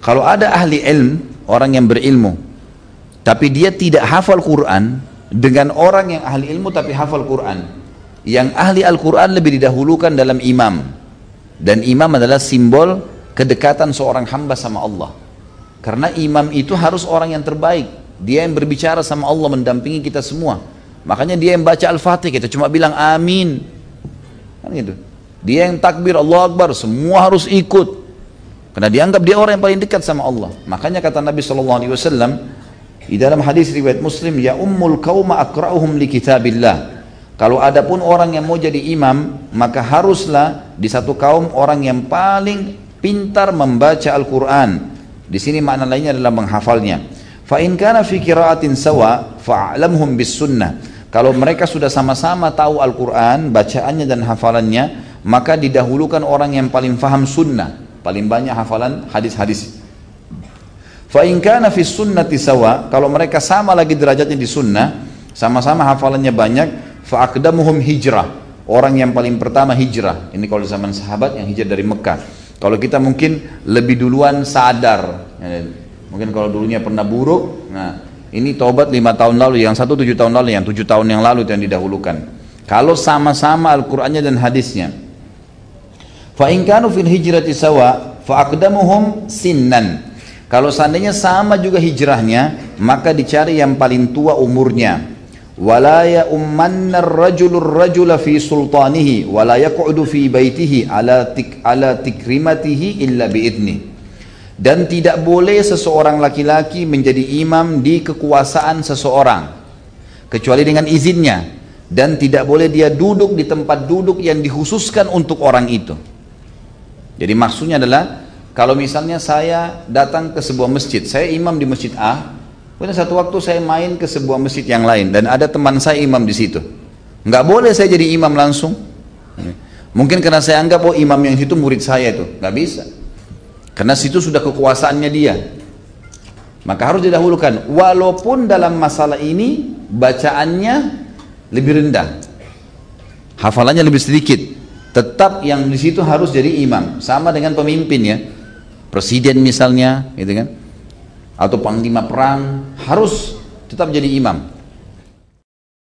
Kalau ada ahli ilm, orang yang berilmu, tapi dia tidak hafal Quran, dengan orang yang ahli ilmu tapi hafal Quran. Yang ahli Al-Quran lebih didahulukan dalam imam. Dan imam adalah simbol kedekatan seorang hamba sama Allah. Karena imam itu harus orang yang terbaik. Dia yang berbicara sama Allah mendampingi kita semua. Makanya dia yang baca Al-Fatih kita cuma bilang amin. Kan gitu. Dia yang takbir Allah Akbar, semua harus ikut. Karena dianggap dia orang yang paling dekat sama Allah. Makanya kata Nabi SAW di dalam hadis riwayat Muslim, ya ummul kauma akra'uhum li kitabillah. Kalau ada pun orang yang mau jadi imam, maka haruslah di satu kaum orang yang paling pintar membaca Al-Quran. Di sini makna lainnya adalah menghafalnya. Fa in kana fi qira'atin sawa fa'lamhum bis sunnah. Kalau mereka sudah sama-sama tahu Al-Quran, bacaannya dan hafalannya, maka didahulukan orang yang paling faham sunnah, paling banyak hafalan hadis-hadis. Fa in kana fi sunnati sawa, kalau mereka sama lagi derajatnya di sunnah, sama-sama hafalannya banyak, fa aqdamuhum hijrah. Orang yang paling pertama hijrah. Ini kalau zaman sahabat yang hijrah dari Mekah. Kalau kita mungkin lebih duluan sadar. Mungkin kalau dulunya pernah buruk, nah ini tobat lima tahun lalu, yang satu tujuh tahun lalu, yang tujuh tahun yang lalu yang didahulukan. Kalau sama-sama Al-Qur'annya dan hadisnya. Fa in kanu fil hijrati sawa fa aqdamuhum sinnan. Kalau seandainya sama juga hijrahnya, maka dicari yang paling tua umurnya. Wala ya ummanna ar-rajulur rajula fi sultanihi wala yaq'udu fi baitihi ala tik ala tikrimatihi illa biidni. Dan tidak boleh seseorang laki-laki menjadi imam di kekuasaan seseorang kecuali dengan izinnya dan tidak boleh dia duduk di tempat duduk yang dikhususkan untuk orang itu. Jadi maksudnya adalah kalau misalnya saya datang ke sebuah masjid, saya imam di masjid A, kemudian satu waktu saya main ke sebuah masjid yang lain dan ada teman saya imam di situ. Nggak boleh saya jadi imam langsung. Mungkin karena saya anggap oh imam yang situ murid saya itu, nggak bisa. Karena situ sudah kekuasaannya dia. Maka harus didahulukan. Walaupun dalam masalah ini bacaannya lebih rendah. Hafalannya lebih sedikit. Tetap yang di situ harus jadi imam. Sama dengan pemimpin ya. Presiden misalnya, gitu kan. Atau panglima perang harus tetap jadi imam.